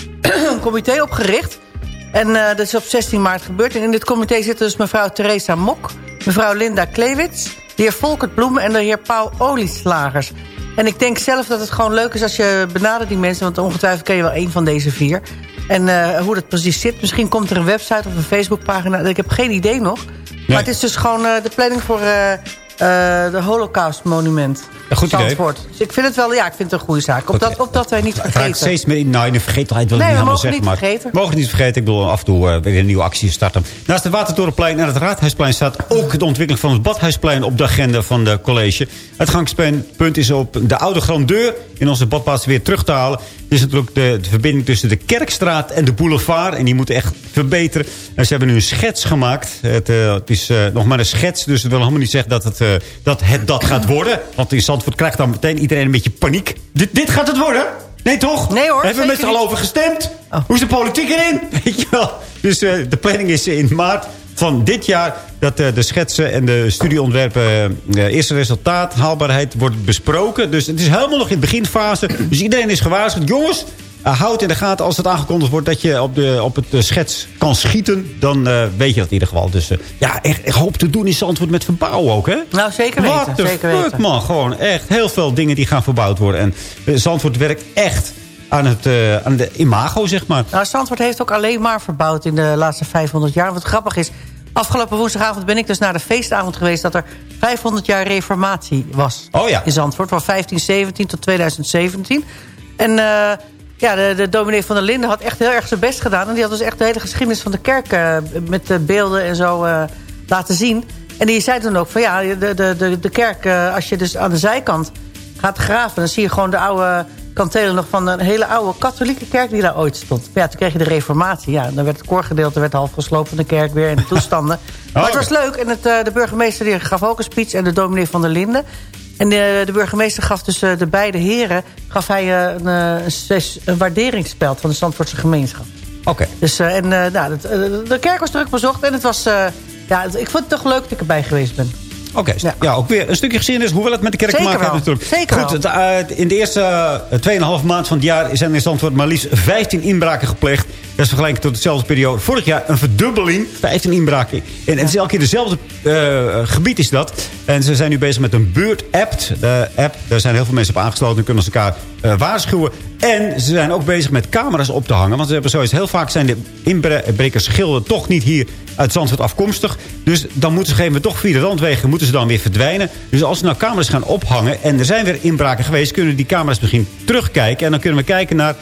comité opgericht. En eh, dat is op 16 maart gebeurd. En in dit comité zitten dus mevrouw Theresa Mok... mevrouw Linda Klewits, de heer Volkert Bloemen... en de heer Paul Olieslagers. En ik denk zelf dat het gewoon leuk is als je benadert die mensen... want ongetwijfeld ken je wel één van deze vier. En eh, hoe dat precies zit. Misschien komt er een website of een Facebookpagina. Ik heb geen idee nog. Maar het is dus gewoon eh, de planning voor de Holocaust Monument. Een goed idee. Zandvoort. Dus ik vind het wel, ja, ik vind het een goede zaak. Op dat, op dat wij niet Het raakt vergeten. steeds meer. Nou, in de vergetelheid wil ik Nee, niet we helemaal mogen zeggen. niet maar vergeten. We mogen het niet vergeten. Ik bedoel, af en toe eh, weer een nieuwe actie starten. Naast het Watertorenplein en het Raadhuisplein staat ook de ontwikkeling van het Badhuisplein op de agenda van de college. Het gangspunt is op de oude grandeur in onze badplaats weer terug te halen. Het is natuurlijk de, de verbinding tussen de Kerkstraat en de boulevard. En die moeten echt verbeteren. En ze hebben nu een schets gemaakt. Het, eh, het is eh, nog maar een schets. Dus dat wil helemaal niet zeggen dat het, eh, dat, het dat gaat worden. Want in Zandvoort krijgt dan meteen iedereen een beetje paniek. Dit, dit gaat het worden? Nee, toch? Nee hoor, Hebben we met z'n allen over gestemd? Hoe is de politiek erin? Weet je wel? Dus eh, de planning is in maart van dit jaar... dat eh, de schetsen en de studieontwerpen... eh, eerste resultaat, haalbaarheid wordt besproken. Dus het is helemaal nog in de beginfase. Dus iedereen is gewaarschuwd. Jongens, uh, houd in de gaten als het aangekondigd wordt... dat je op, de, op het eh, schets kan schieten. Dan eh, weet je dat in ieder geval. Dus eh, ja, echt, echt hoop te doen is antwoord met verbouwen ook, hè? Nou, zeker weten. The zeker fuck, weten. man. Gewoon echt heel veel dingen die gaan verbouwd worden. En eh, Zandvoort werkt echt aan, het, eh, aan de imago, zeg maar. Nou, Zandvoort heeft ook alleen maar verbouwd in de laatste 500 jaar. Wat grappig is, afgelopen woensdagavond ben ik dus naar de feestavond geweest... dat er 500 jaar reformatie was Oh ja. in Zandvoort. Van 1517 tot 2017. En eh, ja, de, de dominee van der Linden had echt heel erg zijn best gedaan. En die had dus echt de hele geschiedenis van de kerk... eh, met de beelden en zo eh, laten zien. En die zei toen ook van ja, de, de, de, de kerk... eh, als je dus aan de zijkant gaat graven... dan zie je gewoon de oude kantelen nog van een hele oude katholieke kerk die daar ooit stond. Maar ja, toen kreeg je de reformatie. Ja, dan werd het koorgedeelte werd half gesloopt van de kerk weer in de toestanden. maar het was leuk. En het, de burgemeester die gaf ook een speech en de dominee van der Linden. En de, de burgemeester gaf dus eh, de beide heren... gaf hij eh, een, eh, een, een waarderingsspeld van de Zandvoortse gemeenschap. Oké. Dus, eh, en eh, nou, eh, de kerk was druk bezocht en het was... eh, ja, ik vond het toch leuk dat ik erbij geweest ben. Oké, ja. ook weer een stukje geschiedenis. Hoewel het met de kerk te maken heeft natuurlijk. Zeker Goed, het, eh, in de eerste uh, 2,5 maand van het jaar zijn in Zandvoort maar liefst 15 inbraken gepleegd. Dat is vergelijking tot dezelfde periode. Vorig jaar een verdubbeling, 15 inbraken. En het is elke keer dezelfde eh, gebied is dat. En ze zijn nu bezig met een buurt-app. De app, daar zijn heel veel mensen op aangesloten. en kunnen ze elkaar eh, waarschuwen. En ze zijn ook bezig met camera's op te hangen. Want ze hebben zoiets, heel vaak zijn de inbrekersschilden toch niet hier uit Zandvoort afkomstig. Dus dan moeten ze gegeven toch via de randwegen moeten ze dan weer verdwijnen. Dus als ze nou camera's gaan ophangen en er zijn weer inbraken geweest... kunnen die camera's misschien terugkijken. En dan kunnen we kijken naar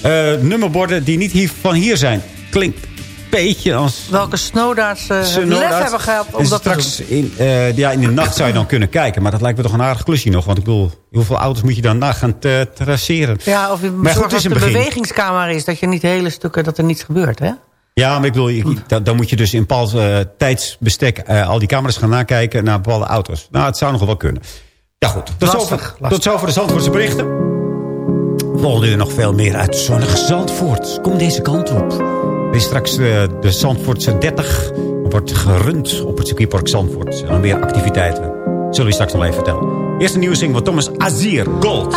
eh, nummerborden die niet hier, van hier zijn. Klinkt beetje als... Welke snowdaards uh, Snowdaards. lef hebben gehad om dat te straks doen. in, eh, ja, in de nacht zou je dan kunnen kijken. Maar dat lijkt me toch een aardig klusje nog. Want ik bedoel, hoeveel auto's moet je dan na gaan traceren? Ja, of je Maar goed, dat een de begin. bewegingskamer is. Dat je niet hele stukken, dat er niets gebeurt, hè? Ja, maar ik bedoel, je- dan, dan moet je dus in bepaald eh, tijdsbestek... eh, al die camera's gaan nakijken naar bepaalde auto's. Nou, het zou nog wel kunnen. Ja, goed. Tot Lastig, zover, lastig. tot zover de Zandvoortse berichten. Volgende uur nog veel meer uit zonnige Zandvoort. Kom deze kant op. Is straks eh, de Zandvoortse 30. Er wordt gerund op het circuitpark Zandvoort. En dan weer activiteiten. Zullen we straks nog even vertellen. Eerst een nieuwe single van Thomas Azier, Gold.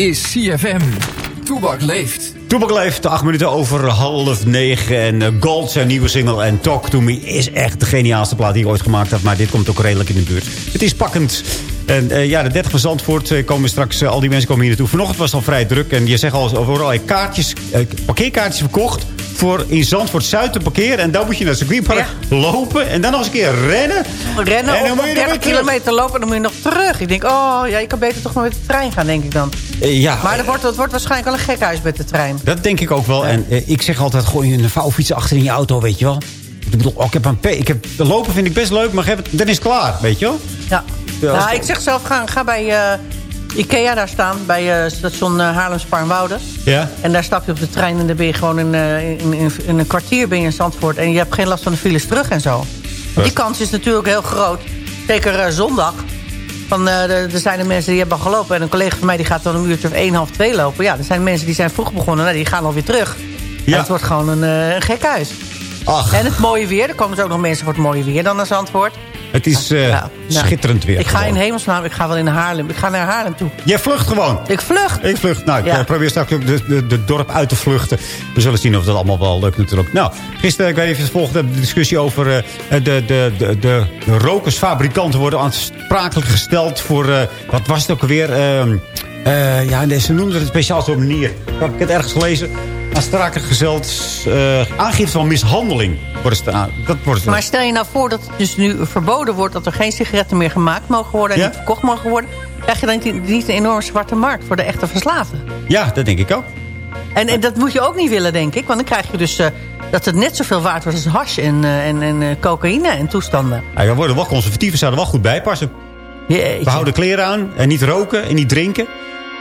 Is CFM. Toebak leeft. Toebak leeft, acht minuten over half negen. En eh, Gold, zijn nieuwe single en Talk To Me is echt de geniaalste plaat die ik ooit gemaakt heb. Maar dit komt ook redelijk in de buurt. Het is pakkend. En eh, ja, de 30 van Zandvoort eh, komen straks, al die mensen komen hier naartoe. Vanochtend was het al vrij druk. En je zegt al, over allerlei kaartjes, parkeerkaartjes verkocht. Voor in Zandvoort Zuid te parkeren. En dan moet je naar het circuitpark lopen. En dan nog eens een keer rennen. Rennen En dan moet je nog er 30 weer terug. kilometer lopen en dan moet je nog terug. Ik denk, oh, ja, je kan beter toch maar met de trein gaan, denk ik dan. Eh, ja, Maar het wordt, het wordt waarschijnlijk wel een gekhuis met de trein. Dat denk ik ook wel. En eh, ik zeg altijd, gooi een vouwfiets achter in je auto, weet je wel. Ik bedoel, oh, ik heb een P. Ik heb, lopen vind ik best leuk, maar het, dan is het klaar, weet je wel. Ja. Ja, Nou, ik zeg zelf, ga, ga bij eh, Ikea daar staan. Bij eh, station uh, Haarlem-Spaarnwoude. Ja? En daar stap je op de trein en dan ben je gewoon in, eh, in, in, in een kwartier ben je in Zandvoort. En je hebt geen last van de files terug en zo. Die kans is natuurlijk heel groot. Zeker zondag. Van, er zijn er mensen die hebben al gelopen. En een collega van mij die gaat dan een uurtje of één, half twee lopen. Ja, er zijn mensen die zijn vroeg begonnen. Nou, die gaan alweer terug. Ja. En het wordt gewoon een, een gek huis. Ach, En het mooie weer. Er komen dus ook nog mensen voor het mooie weer dan naar Zandvoort. Het is eh, Ja, nou, schitterend weer. Ik ga in hemelsnaam, ik ga wel in Haarlem. Ik ga naar Haarlem toe. Jij vlucht gewoon. Ik vlucht. Ik vlucht. Nou, ik Ja. eh, probeer straks ook de, de, de dorp uit te vluchten. We zullen zien of dat allemaal wel lukt natuurlijk. Nou, gisteren, ik weet niet of je het volgde de discussie over eh, de, de, de, de, rokersfabrikanten worden aansprakelijk gesteld voor, wat was het ook alweer? Ehm, eh, ja, ze noemden het speciaal een manier. Heb ik het ergens gelezen? Aansprakelijk gesteld, eh aangifte van mishandeling. Aan, dat wordt Maar stel je nou voor dat het dus nu verboden wordt... dat er geen sigaretten meer gemaakt mogen worden... en Ja. niet verkocht mogen worden... krijg je dan niet, een enorme zwarte markt voor de echte verslaafden. Ja, dat denk ik ook. En, en dat moet je ook niet willen, denk ik. Want dan krijg je dus eh, dat het net zoveel waard wordt als hash en, eh, en, en eh, cocaïne en toestanden. Ja, we worden wel conservatieven, zouden wel goed bijpassen. Jeetje. We houden kleren aan en niet roken en niet drinken.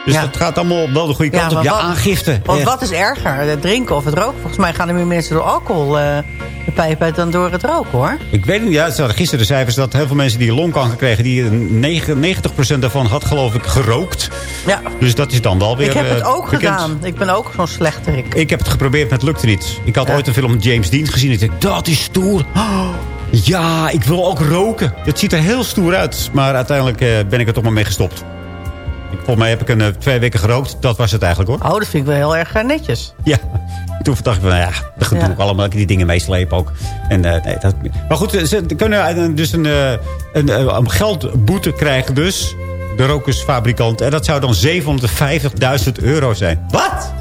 Dus Ja. dat gaat allemaal wel de goede kant op. Ja, wat- aangifte. Want wat is erger, het drinken of het roken? Volgens mij gaan er meer mensen door alcohol eh, de pijp uit dan door het roken, hoor. Ik weet niet, ja, ze hadden gisteren de cijfers dat heel veel mensen die longkanker kregen... die 9, 90% daarvan had geloof ik gerookt. Ja. Dus dat is dan wel weer ik heb het eh, ook bekend. gedaan. Ik ben ook zo'n slechterik. Ik heb het geprobeerd, maar het lukte niet. Ik had Ja. ooit een film met James Dean gezien. Ik dacht, dat is stoer. Oh, ja, ik wil ook roken. Het ziet er heel stoer uit. Maar uiteindelijk eh, ben ik er toch maar mee gestopt. Ik, volgens mij heb ik een eh, twee weken gerookt. Dat was het eigenlijk hoor. Oh, dat vind ik wel heel erg eh, netjes. Ja, toen dacht ik van, nou ja, dat gedoe Ja. ook allemaal. Ik die dingen meeslepen ook. En, eh, nee, dat, maar goed, ze kunnen dus een, eh, een, een geldboete krijgen dus. De rokersfabrikant. En dat zou dan 750.000 euro zijn. Wat?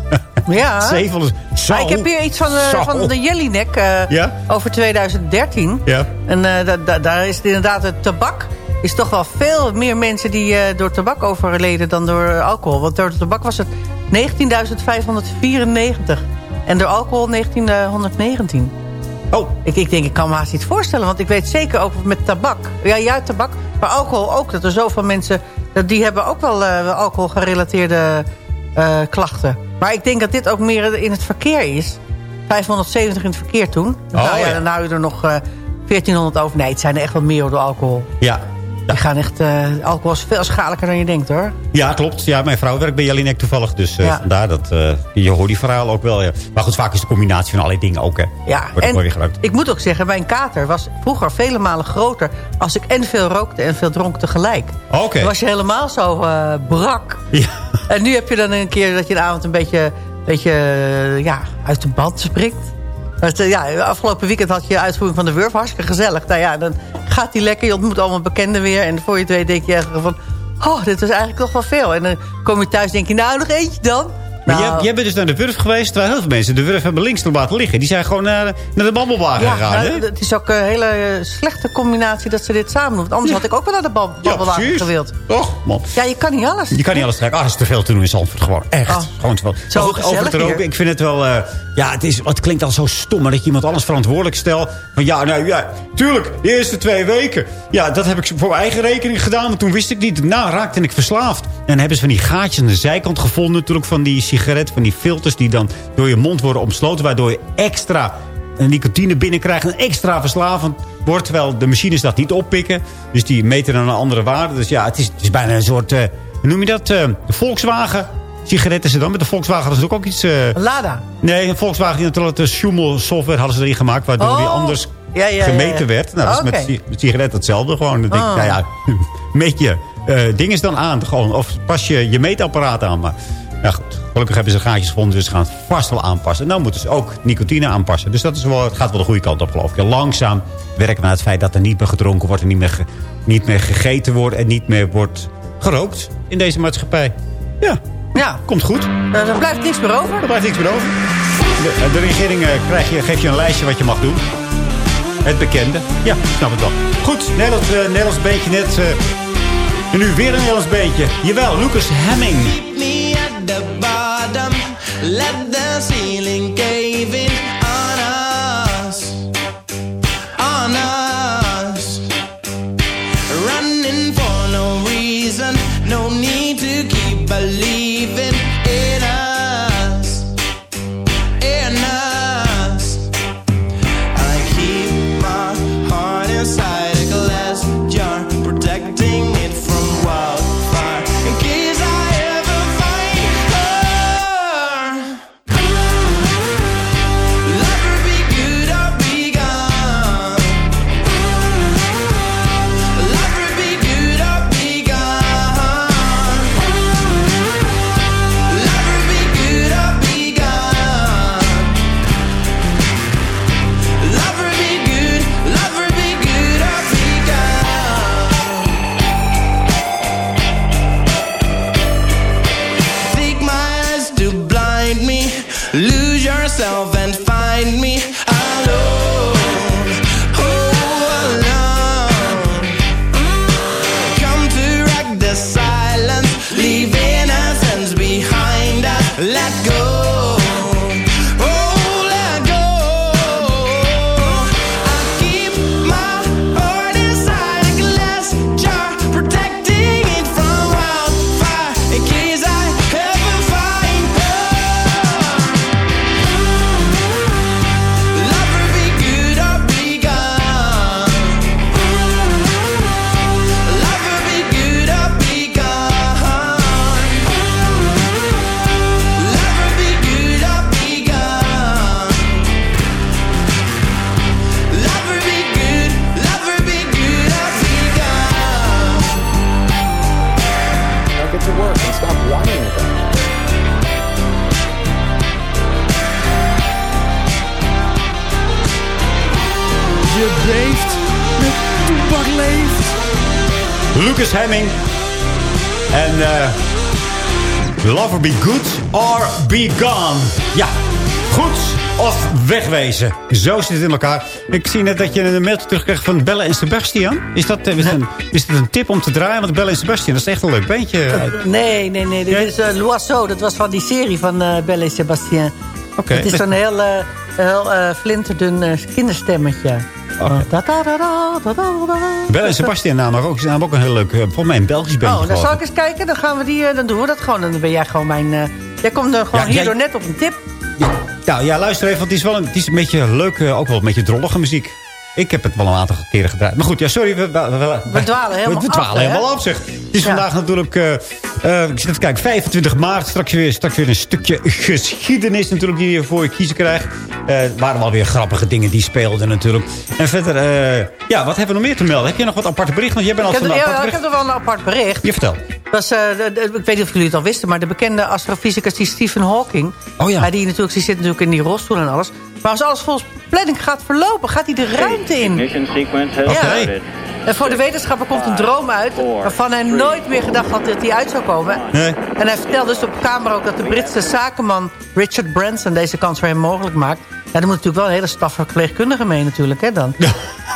Ja. 700. Zo. Ah, ik heb hier iets van, de van de Jellinek eh, Ja? over 2013. Ja. En eh, da- da- daar is het inderdaad het tabak. is toch wel veel meer mensen die eh, door tabak overleden dan door alcohol. Want door de tabak was het 19.594. En door alcohol 1919. Oh. Ik, ik denk, ik kan me haast niet voorstellen. Want ik weet zeker ook met tabak. Ja, ja, tabak. Maar alcohol ook. Dat er zoveel mensen... Dat die hebben ook wel eh alcoholgerelateerde eh, klachten. Maar ik denk dat dit ook meer in het verkeer is. 570 in het verkeer toen. nou ja, ja. dan hou je er nog eh 1400 over. Nee, het zijn er echt wel meer door alcohol. Ja. Die gaan echt, eh, alcohol is veel schadelijker dan je denkt hoor. Ja, klopt. Ja, mijn vrouw werkt bij Jelinek toevallig. Dus Ja. vandaar dat... eh, je hoort die verhalen ook wel. Ja. Maar goed, vaak is de combinatie van allerlei dingen ook. Hè. Ja, Wordt mooi gebruikt. ik moet ook zeggen, mijn kater was vroeger vele malen groter... als ik en veel rookte en veel dronk tegelijk. Oké. Dan was je helemaal zo brak. Ja. En nu heb je dan een keer dat je de avond een beetje, beetje ja, uit de band springt. Eh, ja, afgelopen weekend had je uitvoering van de Wurf. Hartstikke gezellig. Nou ja, dan gaat die lekker. Je ontmoet allemaal bekenden weer. En voor je het weet denk je van... Oh, dit is eigenlijk toch wel veel. En dan kom je thuis denk je, nou, nog eentje dan. Maar Nou, jij, jij bent dus naar de Wurf geweest, terwijl heel veel mensen de Wurf hebben links laten liggen. Die zijn gewoon naar, naar de babbelwagen ja, gegaan. nou, hè? het is ook een hele slechte combinatie dat ze dit samen doen. Want anders had ik ook wel naar de bab babbelwagen gewild. Och, man. Ja, je kan niet alles. Je kan niet alles trekken. Ah, is te veel te doen in Zandvoort. Gewoon echt. Oh. Gewoon te veel. Zo goed, over gezellig het roken. Ik vind het wel... eh, ja, het, is, het klinkt al zo stom. Maar dat je iemand anders verantwoordelijk stelt. Van ja, nou ja, tuurlijk. De eerste twee weken. Ja, dat heb ik voor mijn eigen rekening gedaan. Want toen wist ik niet. Daarna raakte ik verslaafd. En dan hebben ze van die gaatjes aan de zijkant gevonden. Natuurlijk van die sigaret. Van die filters die dan door je mond worden omsloten. Waardoor je extra nicotine binnenkrijgt. En extra verslavend wordt. Terwijl de machines dat niet oppikken. Dus die meten dan een andere waarde. Dus ja, het is, het is bijna een soort... eh, hoe noem je dat? eh, Volkswagen sigaretten ze dan. Met de Volkswagen hadden ze ook iets... eh, Lada. nee, een Volkswagen die natuurlijk de Schumel software hadden ze erin gemaakt. Waardoor die Oh. anders Ja, ja, ja, gemeten ja. werd. Nou, dat is met, si- met sigaretten hetzelfde. Gewoon, dan denk ik, Oh. nou ja, meet je eh dingen dan aan. Gewoon, of pas je je meetapparaat aan. Maar ja, goed, gelukkig hebben ze gaatjes gevonden. Dus ze gaan het vast wel aanpassen. En dan moeten ze ook nicotine aanpassen. Dus dat is wel, het gaat wel de goede kant op, geloof ik. Langzaam werken we naar het feit dat er niet meer gedronken wordt. En niet meer, ge- niet meer gegeten wordt. En niet meer wordt gerookt in deze maatschappij. Ja, Ja, komt goed. eh, er blijft niks meer over. Er blijft niks meer over. De, de regering eh, krijg je, geeft je een lijstje wat je mag doen. Het bekende. Ja, snap het wel. Goed, Nederlands, eh, Nederlands beentje net. eh, en nu weer een Nederlands beentje. Jawel, Lucas Hemming. Let the ceiling cave Be Gone. Ja, goed of wegwezen. Zo zit het in elkaar. Ik zie net dat je een mail terugkrijgt van Belle en Sebastian. Is dat, eh, is, dat een, is dat een tip om te draaien? Want Belle en Sebastian, dat is echt een leuk bandje. Nee, nee, nee. Dit is uh, L'Oiseau. Dat was van die serie van eh Belle et Sébastien. Oké. Het is zo'n heel, eh, heel eh, flinterdun eh, kinderstemmetje. Da, da. Belle en Sebastian namen ook, zijn ook een heel leuk, eh, volgens mij een Belgisch bandje. Oh, dan zal ik. eens kijken. Dan, gaan we die, eh, dan doen we dat gewoon. Dan ben jij gewoon mijn... jij komt er gewoon Ja, jij- hierdoor net op een tip. Nou ja, luister even, want het is wel een, het is een beetje leuk, eh, ook wel een beetje drollige muziek. Ik heb het wel een aantal keren gedraaid. Maar goed, ja, sorry. We, we, we, We dwalen helemaal we, we dwalen af, helemaal af, zeg. Het is Ja. vandaag natuurlijk, eh, eh, ik zit even kijken, 25 maart. Straks weer, straks weer een stukje geschiedenis natuurlijk die je voor je kiezen krijgt. Eh, Er waren wel weer grappige dingen die speelden natuurlijk. En verder, ja, wat hebben we nog meer te melden? Heb je nog wat aparte berichten? Want jij bent Ik heb, ja, aparte ik heb er wel een apart bericht. Je vertel. Dat was, de- de- ik weet niet of jullie het al wisten, maar de bekende astrofysicus die Stephen Hawking. Oh ja. Die, natuurlijk, die zit natuurlijk in die rolstoel en alles. Maar als alles volgens planning gaat verlopen, gaat hij de ruimte in. Started. En voor de wetenschapper komt een droom uit... waarvan hij nooit meer gedacht had dat hij uit zou komen. Nee. En hij vertelde dus op camera ook dat de Britse zakenman Richard Branson... deze kans voor hem mogelijk maakt. Ja, daar moet natuurlijk wel een hele staf verpleegkundigen mee natuurlijk, hè dan.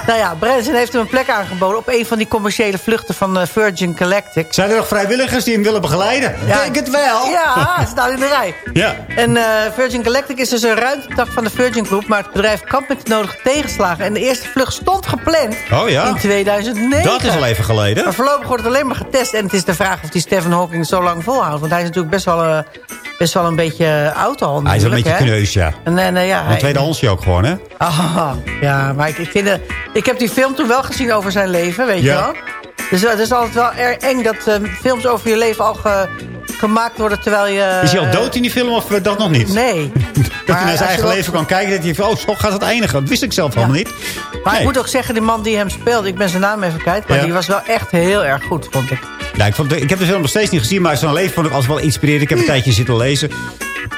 Nou ja, Branson heeft hem een plek aangeboden... op een van die commerciële vluchten van eh, Virgin Galactic. Zijn er nog vrijwilligers die hem willen begeleiden? Ja. Denk het wel. Ja, ze staan in de rij. Ja. En eh, Virgin Galactic is dus een ruimtetak van de Virgin Group... maar het bedrijf kampt met de nodige tegenslagen. En de eerste vlucht stond gepland Oh ja. in 2009. Dat is al even geleden. Maar voorlopig wordt het alleen maar getest. En het is de vraag of die Stephen Hawking zo lang volhoudt. Want hij is natuurlijk best wel, eh, best wel een beetje oud al Hij is een beetje kneus, ja. En, en, eh, ja, hij- tweedehandsje ook gewoon, hè? Ah, ja, maar ik, ik, vind, ik heb die film toen wel gezien over zijn leven, weet Ja. je wel. Dus eh, het is altijd wel erg eng dat eh, films over je leven al ge- gemaakt worden terwijl je... Is hij al dood in die film of eh, dat nog niet? Nee. Dat hij naar zijn eigen leven kan kijken. Dat hij oh, zo gaat het eindigen. Dat wist ik zelf helemaal niet. Maar Nee. ik moet ook zeggen, die man die hem speelde... ik ben zijn naam even kwijt, maar Ja. die was wel echt heel erg goed, vond ik. Nou, ik, vond ik heb de film nog steeds niet gezien, maar zijn leven vond ik altijd wel inspirerend. Ik heb een tijdje zitten lezen.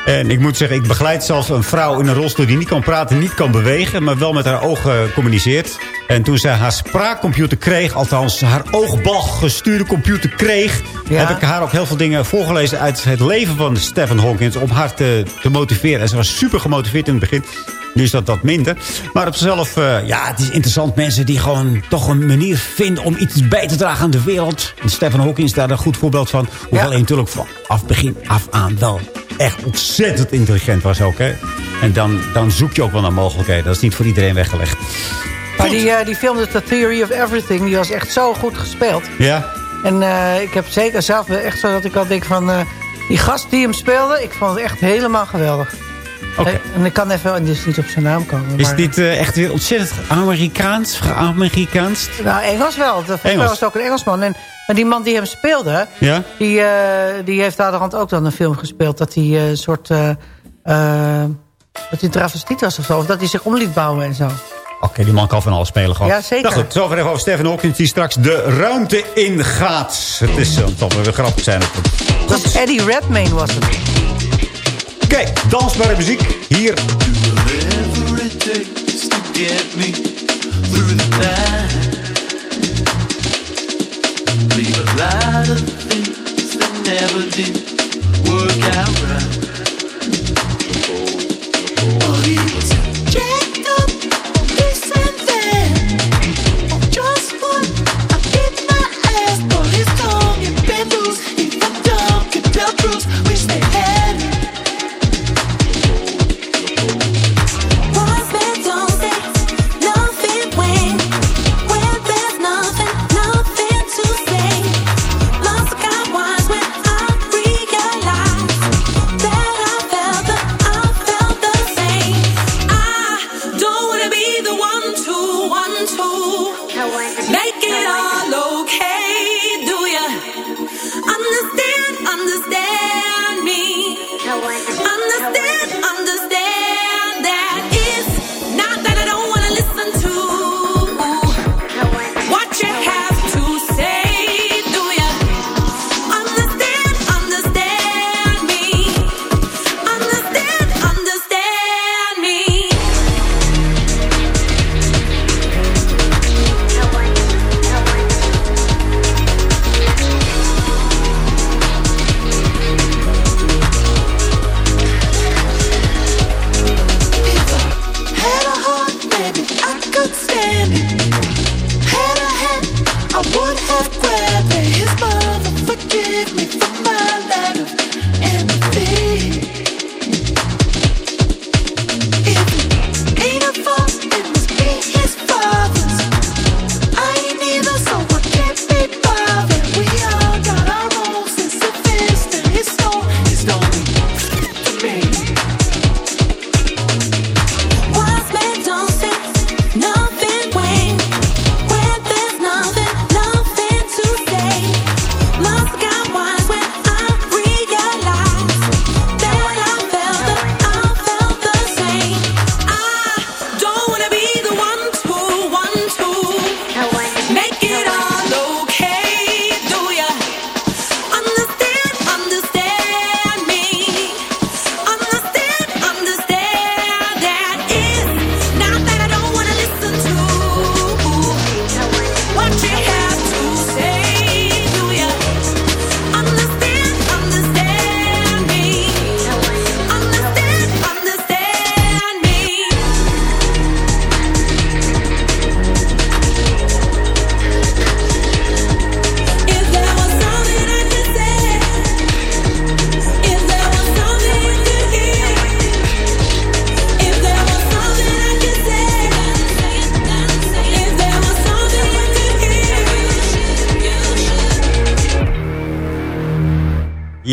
En ik moet zeggen, ik begeleid zelfs een vrouw in een rolstoel die niet kan praten, niet kan bewegen, maar wel met haar ogen communiceert. En toen zij haar spraakcomputer kreeg, althans haar oogbal gestuurde computer kreeg, Ja. heb ik haar ook heel veel dingen voorgelezen uit het leven van Stephen Hawking om haar te, te motiveren. En ze was super gemotiveerd in het begin. Nu is dat wat minder. Maar op zichzelf, eh, ja, het is interessant. Mensen die gewoon toch een manier vinden om iets bij te dragen aan de wereld. En Stephen Hawking is daar een goed voorbeeld van. Hoewel hij natuurlijk van af begin af aan wel echt ontzettend intelligent was ook. Hè? En dan, dan zoek je ook wel naar mogelijkheden. Dat is niet voor iedereen weggelegd. Maar die, eh, die film, The Theory of Everything, die was echt zo goed gespeeld. Ja? En eh, ik heb zeker zelf wel echt zo dat ik al denk van... eh, die gast die hem speelde, ik vond het echt helemaal geweldig. Oké. En ik kan even dus niet op zijn naam komen. Is maar- dit eh, echt weer ontzettend Amerikaans? Geamerikaans? Nou, Engels wel. Mij Engels. was het ook een Engelsman. En, maar die man die hem speelde, Ja? die, eh, die heeft naderhand ook dan een film gespeeld... dat hij eh, een soort... eh, eh, dat hij een travestiet was of zo. Of dat hij zich om liet bouwen en zo. Oké, die man kan van alles spelen gewoon. Ja, zeker. Nou goed, zover even over Stephen Hawking die straks de ruimte ingaat. Het is uh, toch wel weer grappig zijn. Dat was Eddie Redmayne was het. Oké, dansbare muziek. Hier. Whatever it takes to get me through the night. A lot of things that never did work out right. Oh, it's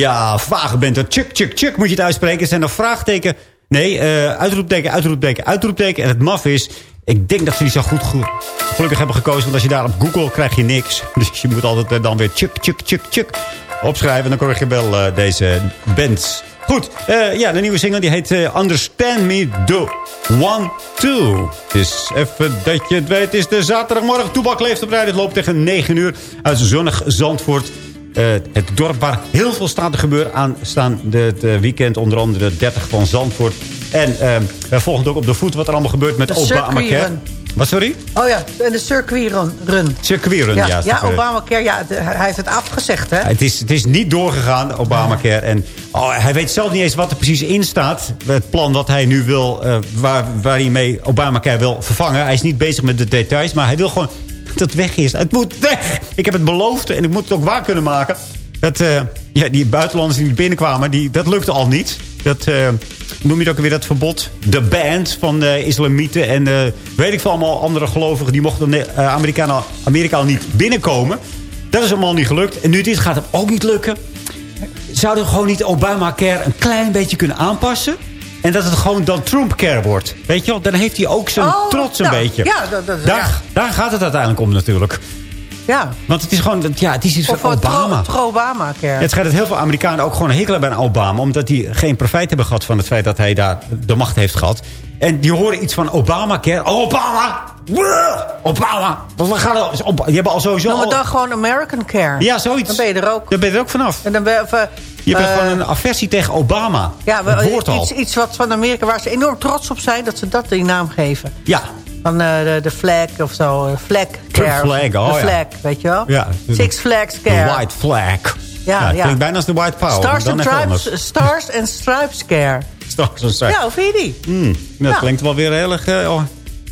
Ja, vage bent het. Tjuk, tjuk, tjuk moet je het uitspreken. Zijn er vraagteken? Nee, eh, uitroepteken, uitroepteken, uitroepteken. En het maf is, ik denk dat ze die zo goed, gelukkig hebben gekozen. Want als je daar op Google krijg je niks. Dus je moet altijd eh, dan weer tjuk, tjuk, tjuk, tjuk opschrijven. En dan krijg je wel eh, deze band. Goed, ja, de nieuwe single die heet Understand Me Do One Two. Dus even dat je het weet, het is de zaterdagmorgen. Toebak leeft op rijden. Het loopt tegen 9 uur uit zonnig Zandvoort. Eh, het dorp waar heel veel staat te gebeuren aanstaande het eh, weekend. Onder andere 30 van Zandvoort. En eh, we volgen ook op de voet wat er allemaal gebeurt met De Obamacare. Wat, sorry? Oh ja, en de circuitrun. Run. Circuitrun, ja. Ja, ja, eh, Obamacare, ja, de- hij heeft het afgezegd, hè? het is, het is niet doorgegaan, Obamacare. En oh, hij weet zelf niet eens wat er precies in staat. Het plan wat hij nu wil, waar, waar hij mee Obamacare wil vervangen. Hij is niet bezig met de details, maar hij wil gewoon dat weg is. Het moet weg! Ik heb het beloofd en ik moet het ook waar kunnen maken. Dat, eh, ja, die buitenlanders die binnenkwamen, die, dat lukte al niet. Dat, eh, noem je het ook weer dat verbod? De band van de islamieten en eh, weet ik veel allemaal andere gelovigen... die mochten uh, Amerika, Amerika al niet binnenkomen. Dat is allemaal niet gelukt. En nu dit gaat het ook niet lukken. Zouden we gewoon niet Obamacare een klein beetje kunnen aanpassen? En dat het gewoon dan Trumpcare wordt. Weet je wel? Dan heeft hij ook zijn Oh, trots een nou, beetje. ja, dat- dat- daar, ja. daar gaat het uiteindelijk om natuurlijk. Ja. Want het is gewoon, ja, het is iets Of van Obama. pro- pro-Obamacare. Het schijnt dat heel veel Amerikanen ook gewoon hekelen bij Obama. Omdat die geen profijt hebben gehad van het feit dat hij daar de macht heeft gehad. En die horen iets van Obamacare. Obama! Obama! Wat we gaan er- Die hebben al sowieso... Noem het al- dan gewoon American Care. Ja, zoiets. Dan ben je er ook. Daar ben je er ook vanaf. En dan ben je, eh, Je hebt eh, gewoon een aversie tegen Obama. Ja, wel, al. iets, iets wat van Amerika waar ze enorm trots op zijn... dat ze dat die naam geven. Ja. Van eh, de, de flag of zo. eh, Flag care. flag, oh de ja. flag, weet je wel? Ja. Six Flags De Care. white flag. Ja, ja. klinkt bijna als de white power. Stars dan and, anders. Stars and Stripes Care. Stars and stripes. Ja, hoe vind je die? Hmm, dat Ja. klinkt wel weer heel erg... eh, oh,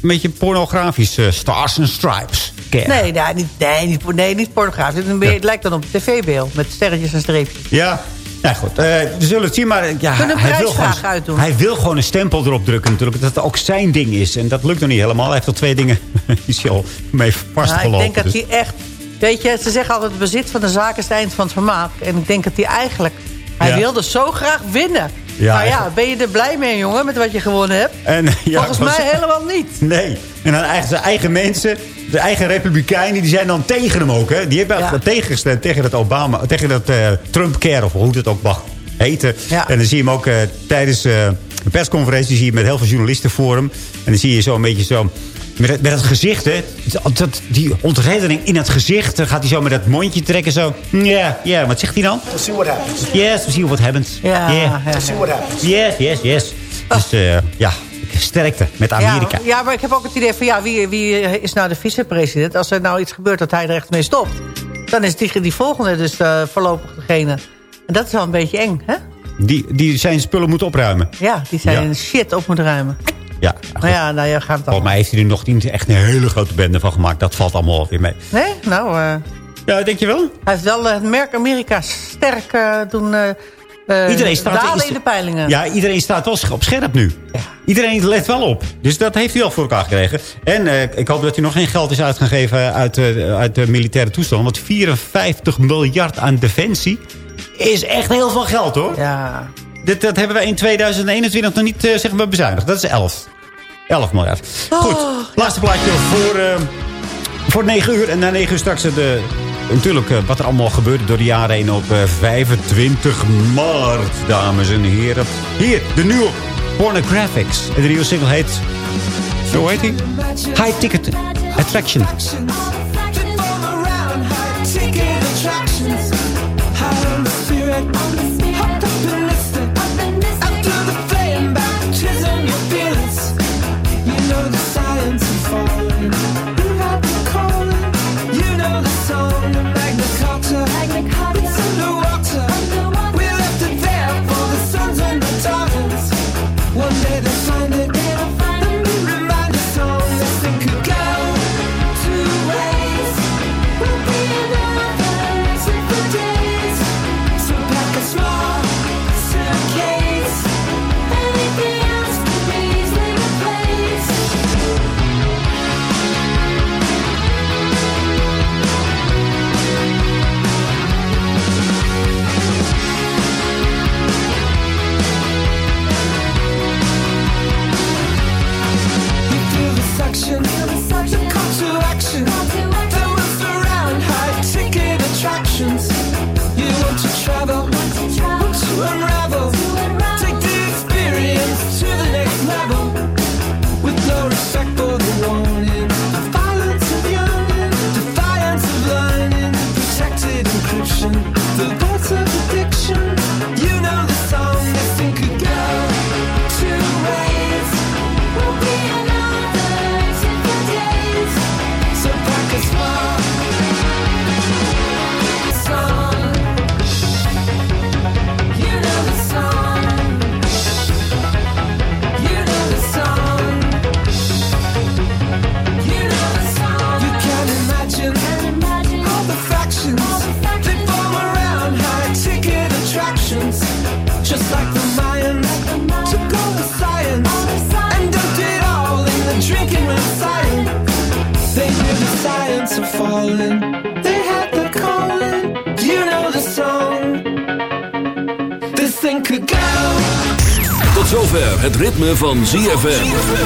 een beetje pornografisch. Stars and stripes. Care. Nee, nee, niet, nee, niet, nee, niet pornografisch. Het, lijkt dan op een tv-beeld met sterretjes en streepjes. Ja, nou goed. eh, we zullen het zien, maar ja, hij, wil gewoon, hij wil gewoon een stempel erop drukken natuurlijk. Dat het ook zijn ding is. En dat lukt nog niet helemaal. Hij heeft al twee dingen is al mee Nou, vastgelopen. ik denk dat hij echt... Weet je, ze zeggen altijd het bezit van de zaak is het eind van het vermaak. En ik denk dat hij eigenlijk... Hij wilde zo graag winnen. Ja, maar ja, ben je er blij mee, jongen, met wat je gewonnen hebt? En, ja, Volgens mij helemaal niet. Nee. En dan eigen, zijn eigen mensen, de eigen republikeinen, die zijn dan tegen hem ook. Hè? Die hebben Ja. tegengestemd tegen dat Obama, tegen dat eh, Trump-care, of hoe het ook mag heten. En dan zie je hem ook eh, tijdens eh, een persconferentie, zie je met heel veel journalisten voor hem. En dan zie je zo een beetje zo... Met het, met het gezicht, hè. Dat, dat- die ontreddering in het gezicht. Dan gaat hij zo met dat mondje trekken, zo. Ja, ja. Wat zegt hij dan? We'll see what happens. Yes, we see what happens. Ja, Yeah. ja. We'll see what happens. Yes, yes, yes. Dus eh, ja, sterkte met Amerika. Ja, ja, maar ik heb ook het idee van... ja, wie, wie is nou de vicepresident? Als er nou iets gebeurt dat hij er echt mee stopt... dan is die, die volgende dus eh, voorlopig degene. En dat is wel een beetje eng, hè? Die, die zijn spullen moeten opruimen. Ja, die zijn Ja. shit op moeten ruimen. Ja, Maar ja, nou ja, gaat het Volgens mij heeft hij er nog niet echt een hele grote bende van gemaakt. Dat valt allemaal weer mee. Nee? Nou, eh, Ja, denk je wel? Hij heeft wel eh, het merk Amerika sterk eh, doen eh, Iedereen staat dalen in de peilingen. Ja, iedereen staat wel op scherp nu. Iedereen let wel op. Dus dat heeft hij al voor elkaar gekregen. En ik hoop dat hij nog geen geld is uitgegeven uit, uit de militaire toestand. Want 54 miljard aan defensie is echt heel veel geld, hoor. Ja. Dit, dat hebben we in 2021 nog niet eh, zeg maar, bezuinigd. Dat is 11. 11 miljard. Goed, laatste plaatje voor, eh, voor 9 uur. En na 9 uur straks eh, de, natuurlijk wat er allemaal gebeurde door de jaren heen op eh, 25 maart, dames en heren. Hier, de nieuwe Pornographics. En de nieuwe single heet... Zo heet hij? High Ticket Attraction. One van ZFM.